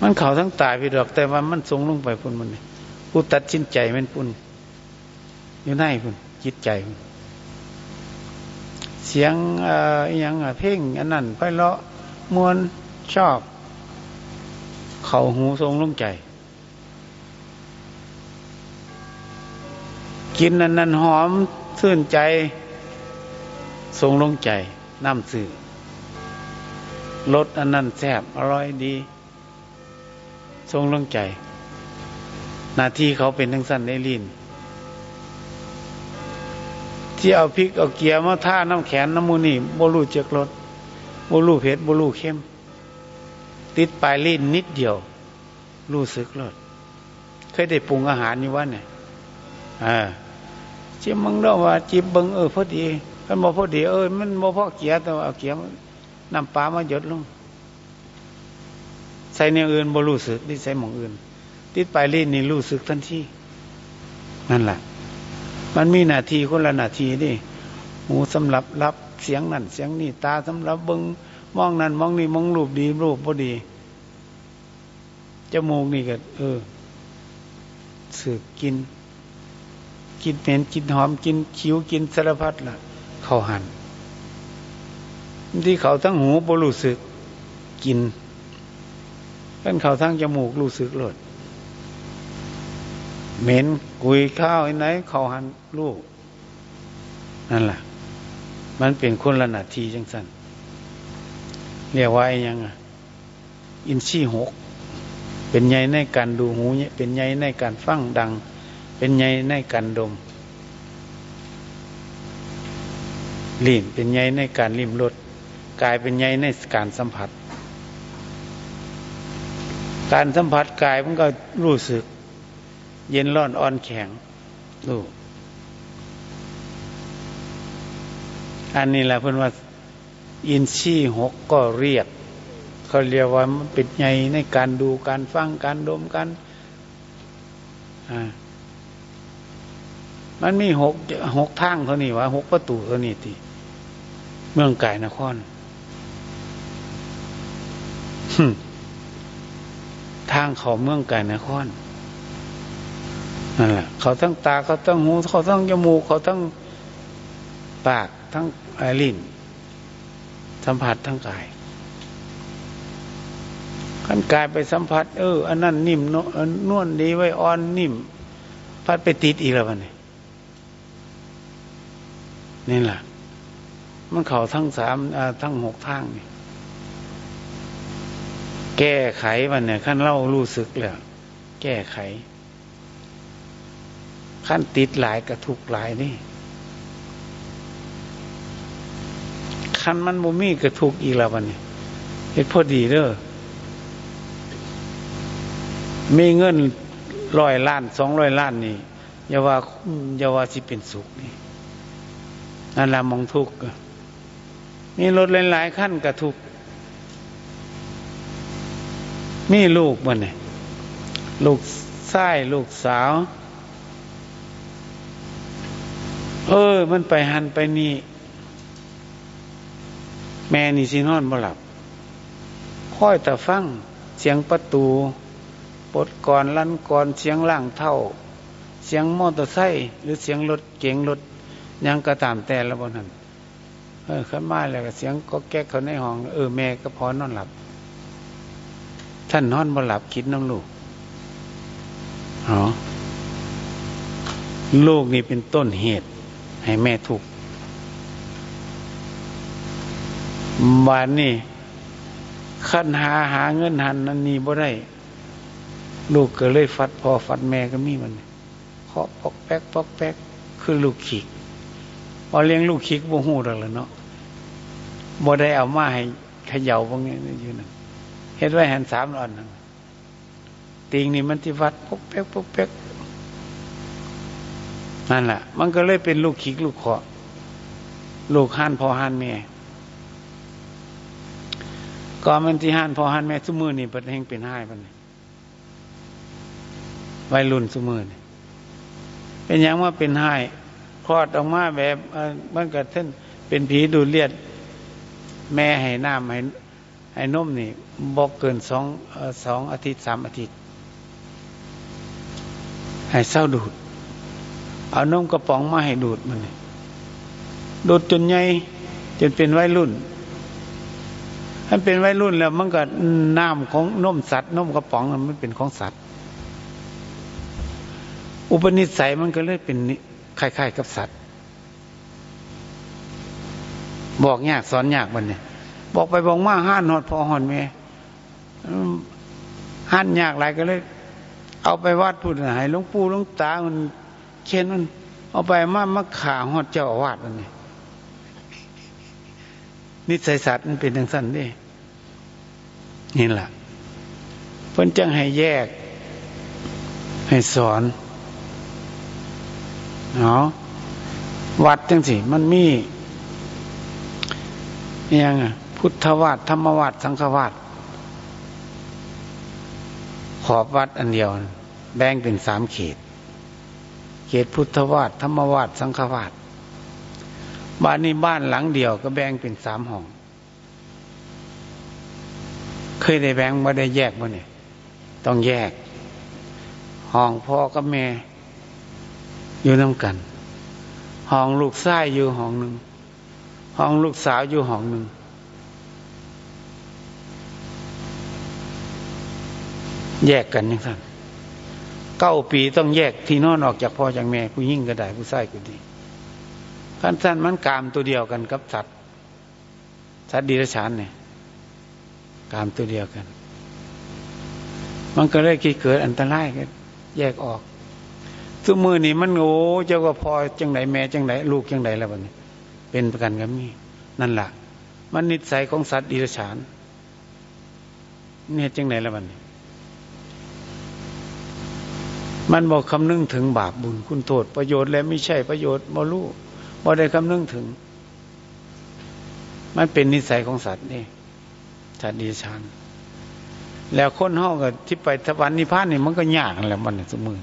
มันเขาทั้งตายพี่ดอก แต่ว่ามันทรงลงไปพุ่นมันผู้ตัดชินใจมันพุ่นอยู่ในพุ่นจิตใจพุ่น เสียงอ่อย่างเพ่งอันนั้นไปเลาะมวนชอบ เข่าหูทรงลงใจ กินนันนั้นหอมชื่นใจ ทรงลงใจน้ำสื่อรสอันนั้นแซ่บอร่อยดี ทรงลงใจ หน้าที่เขาเป็นทั้งสั้นได้ลิน ที่เอาพริกเอาเกียร์มาท่าน้ำแขนน้ำมูนี่บรูเจกรสบลูเผ็ดบลูเข้ม ติดปลายลิ้นนิดเดียว รู้สึกรสเคยได้ปรุงอาหารอยู่ว่าเนี่ยอ่าจิมมังเล่าว่าจิบบังเออพอดีมันบอพอดีเออมันบอพอเกียร์แต่ว่าเอาเกียร์น้ำปลามาหยดลงใส่เนื้ออื่นบรู้สึกที่ใส่หมองอื่น ติดปลายลิ้นนี่รู้สึกทันทีนั่นแหละ มันมีหน้าที่คนละหน้าที่นี่หูสำหรับรับเสียงนั่นเสียงนี่ตาสำหรับเบิงมองนั่นมองนี่มองรูปดีรูปพอดีจมูกนี่ก็เออสืบกิน กินเหม็นกินหอมกินคิ้วกินสารพัดล่ะ เขาหันที่เขาทั้งหูบรู้สึกกินเป็นเขาทั้งจมูกรู้สึกหลด เหม็นกุยข้าวไหนเขาหันลูก นั่นแหละมันเป็นคนละนาทีจังสันเรียกว่ายังอินชี่หก เป็นใหญ่ในการดูหูเนี่ยเป็นใหญ่ในการฟังดัง เป็นใหญ่ในการดมลิ้นเป็นใยในการริมรสกายเป็นใยในการสัมผัส การสัมผัสกายมันก็รู้สึก เย็นร้อนอ่อนแข็งรู้อันนี้แหละเพื่อนว่า อินชี่หกก็เรียกเขาเรียกว่ามันเป็นใหญ่ในการดูการฟังการดมกันอ่ามันมีหกหกทางเท่านี้วะหกประตูเท่านี้ทีเมืองไก่นครทางเขาเมืองไก่นคร นั่นแหละเขาทั้งตาเขาทั้งหูเขาทั้งจมูกเขาทั้งปากทั้งไอลิ้นสัมผัสทั้งกายขันกายไปสัมผัส เอออันนั้นนิ่มนวลดีไว้อ่อนนิ่ม พัดไปติดอีกแล้ววันนี้นี่แหละมันเข่าทั้งสามทั้งหกทางนี่แก้ไขมันเนี่ยขั้นเล่ารู้สึกแล้วแก้ไข ขั้นติดหลายกระทุกหลายนี่ขั้นมันบ่มีกระทุกอีกแล้ววันนี้เห็ดพอดีเด้อมีเงินร้อยล้านสองร้อยล้านนี่อย่าว่าอย่าว่าสิเป็นสุขนี่นั่นละมองทุกข์มีรถหลายๆขั้นกระทุกมีลูกมันนี่ลูกไส้ลูกสาว เออ มันไปหันไปนี่ แม่นี่สินอนบ่หลับค่อยแต่ฟัง เสียงประตูปดก่อนลั่นก่อนเสียงล่างเท่า เสียงมอเตอร์ไซค์หรือเสียงรถเก๋งรถยังกระตามแต่ละบนนั้นเออขึ้นมาแล้วก็เสียงก็แก๊กเขาในห้อง เออแม่ก็พอนอนหลับ ท่านนอนบ่หลับคิดน้ำลูกอ๋อลูกนี่เป็นต้นเหตุ ให้แม่ทุกบานนี่ขั้นหาหาเงินหันนันนี่บ่ได้ ลูกก็เลยฟัดพอฟัดแม่ก็มีมันเคาะปอกแป๊กปอกแป๊กคือลูกขีกพอเลี้ยงลูกคิกบ่หูดอกแล้วเนาะบ่ได้เอามาให้เขย่าพวกนี้อยู่นั่นเฮ็ดไว้หันสามอ่อนนั่นติงนี่มันที่วัดปุ๊กเป๊กปุ๊กเป๊ก นั่นแหละ มันก็เลยเป็นลูกคิกลูกขอลูกหันพอหันแม่ก็มันที่หันพอหันแม่สมือนี่เป็นแห่งเป็นห้ปันวัยรุ่นสมือนี่เป็นยังว่าเป็นห้ลอดออกมาแบบมันก็ท่านเป็นผีดูเลียดแม่ให้น้ำให้ให้นมนี่บอกเกินสองสองอาทิตย์สามอาทิตย์ ให้เศร้าดูด เอานมกระป๋องมาให้ดูดมันดูดจนใหญ่จนเป็นวัยรุ่นถ้าเป็นวัยรุ่นแล้วมันก็น้ำของนมสัตว์นมกระป๋องมันเป็นของสัตว์ อุปนิสัยมันก็เลยเป็นคล้ายๆกับสัตว์ บอกยากสอนยากบันเนี่ยบอกไปบอกมาห้านหอดพอหอดเมห้านยากหลายก็เลย เอาไปวัดพูดให้หลวงปู่หลวงตามัน เช่นมันเอาไปมามาขาหอดเจ้าอาวาสมันนี่นิสัยสัตว์มันเป็นอย่างสั้นดินี่แหละเพิ่นจังให้แยก ให้สอนเนาะวัดจังสิมันมียังพุทธวาดธรรมวาดสังฆวาดขอบวัดอันเดียว แบ่งเป็นสามเขต เขตพุทธวาดธรรมวาดสังฆวาดบ้านนี้บ้านหลังเดียวก็แบ่งเป็นสามห้อง เคยได้แบ่งมาได้แยกมาเนี่ยต้องแยก ห้องพ่อกับแม่ อยู่น้ำกัน ห้องลูกชายอยู่ห้องหนึ่งห้องลูกสาวอยู่ห้องหนึ่งแยกกันยังสั้น เก้าปีต้องแยกที่นอนออกจากพ่อจากแม่ผู้ยิ่งก็ได้ผู้ชายก็ดีขั้นสั้นมันกามตัวเดียวกันกับสัตว์สัตว์ดีรฉานเนี่ยกามตัวเดียวกัน มันก็เลยเกิดอันตรายก็แยกออกทุกมือนี่มันโง่เจ้าก็พอจังไหนแม่จังไหนลูกจังไหนแล้วบัดนี้ เป็นประกันก็มีนั่นแหละมันนิสัยของสัตว์ดิรฉานเนี่ยจังไหนละมัน มันบอกคำนึงถึงบาปบุญคุณโทษประโยชน์และไม่ใช่ประโยชน์บ่รู้บ่ได้คำนึงถึง มันเป็นนิสัยของสัตว์นี่สัตว์ดิรฉานแล้วคนห้องกับที่ไปทวันนิพพานนี่มันก็ยากแหละมันสมือ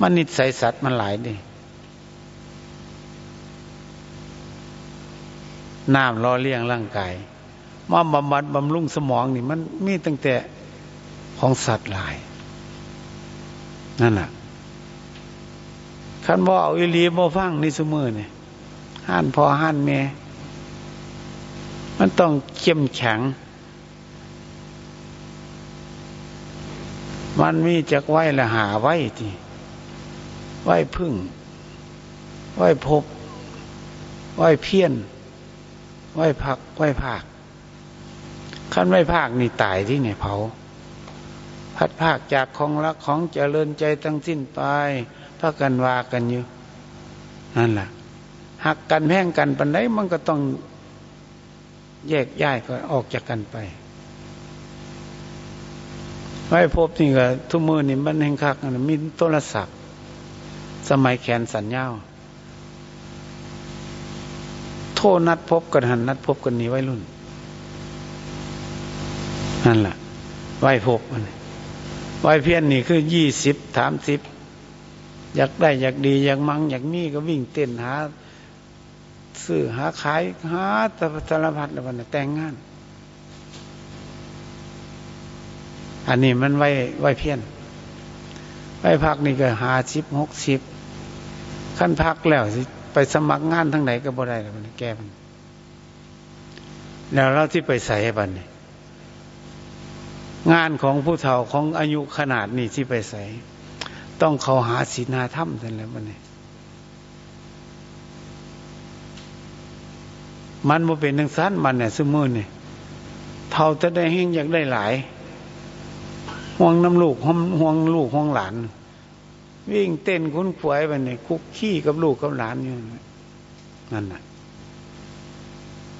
มันนิสัยสัตว์มันหลายดิน้ำรอเลี้ยงร่างกายมาบำบัดบำรุงสมองนี่มันมีตั้งแต่ของสัตว์หลาย นั่นแหละขันบ่เอาอิลีบ่ฟังในสมือเนี่ยห้านพอห้านแม่ มันต้องเข้มแข็ง มันมีจักไว้ละหาไว้ที่ไว้พึ่ง ไว้พบ ไว้เพี้ยน ไว้พัก ไว้ภาคขั้นไว้ภาคนี่ตายที่ไหนเผา พัดภาคจากของรักของเจริญใจทั้งสิ้นไปพักกันวากันอยู่นั่นแหละหักกันแพ่งกันปันไดมันก็ต้องแยกย้ายก็ออกจากกันไปไว้พบนี่ก็ทุกมือนี่มันแห่งคักมีโทรศัพท์ สมัยแขนสัญญาโทษนัดพบกันหันนัดพบกันนี้ไว้รุ่นนั่นแหละไหวพบมัน ไหวเพี้ยนนี่คือยี่สิบสามสิบอยากได้อยากดีอยากมังอยากมีก็วิ่งเต้นหาซื้อหาขายหาสารพัดแล้วมันแต่งงาน อันนี้มันไหวไหวเพี้ยนไหวพักนี่ก็หาสิบหกสิบขั้นพักแล้วสิไปสมัครงานทั้งไหนก็บ่ได้แล้วมันแก้มันแล้วเราที่ไปใส่บันนี่ งานของผู้เฒ่าของอายุขนาดนี้ที่ไปใส่ต้องเขาหาศีลหาธรรมทันแล้วมันนี่มันโมเป็นทังสั้นมันเนี่ยสมือเนี่ยเท่าจะได้เฮงอยากได้หลาย ห่วงน้ำลูกห่วงลูกห่วงหลาน วิ่งเต้นคุ้นขวายไปเนี่ยคุกขี้กับลูกกับหลานอยู่นั่นน่ะ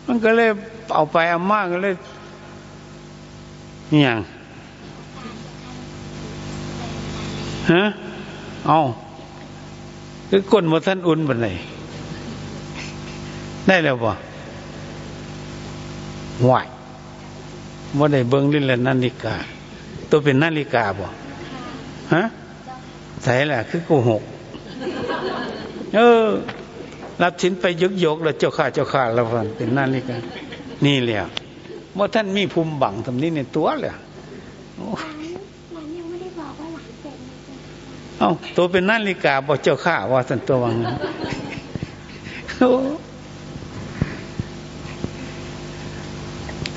มันก็เลยเอาไปเอามากก็เลย อย่างฮะเอาคือก้นมาท่านอุ่นบันไหนได้แล้วบ่หวยว่ได้เบิ้งลินละนาฬิกา ตัวเป็นนาฬิกาบ่ฮะใส่แหละคือโกหก เออ รับชิ้นไปยกยกแล้วเจ้าข้าเจ้าข้าแล้วฟันเป็นนั่นนี่กันนี่แหละ เมื่อท่านมีภูมิบังทำนี้ในตัวเลยหลานยังไม่ได้บอกว่าหลานเสร็จเอ้าตัวเป็นนาฬิกาบอกเจ้าข้าว่าสันตัววัง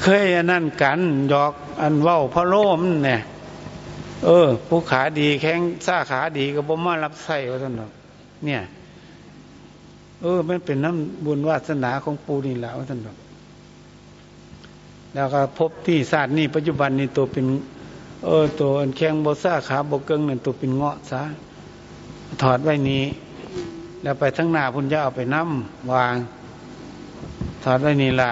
เคยอันนั่นกันยอกอันเว้าพระโลมเนี่ยเออ ผู้ขาดีแข้งซ่าขาดีก็บ่มารับใส่ว่าท่านบอกเนี่ย เออ มันเป็นน้ำบุญวาสนาของปูนี่แหละว่าท่านบอก แล้วก็พบที่ศาสตร์นี่ปัจจุบันนี่ตัวเป็น เออตัวแข้งโบซ่าขาโบกเกิงนั่นตัวเป็นเงาะซะถอดไว้นี้ แล้วไปทั้งหน้าพุญญาเอาไปน้ำวาง ถอดไว้นี่ละ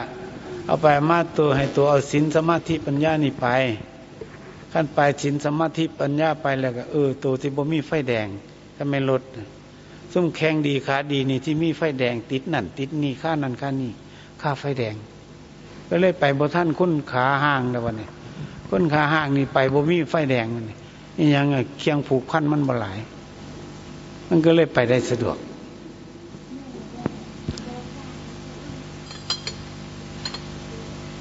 เอาไปมาตัวให้ตัวเอาสินสมาธิปัญญานี่ไปขั้นไปชินสมาธิปัญญาไปแล้วก็เออตัวที่บ่มีไฟแดงก็ไม่ลดซุ่มแข็งดีขาดีนี่ที่มีไฟแดงติดนั่นติดนี่ค่านั่นค่านี่ค่าไฟแดง ก็เลยไปบ่ท่านคุ้นขาห้างแล้ววันนี้คุ้นขาห้างนี่ไปบ่มีไฟแดงนี่นี่ยังเคียงผูกพันมันบ่หลาย มันก็เลยไปได้สะดวก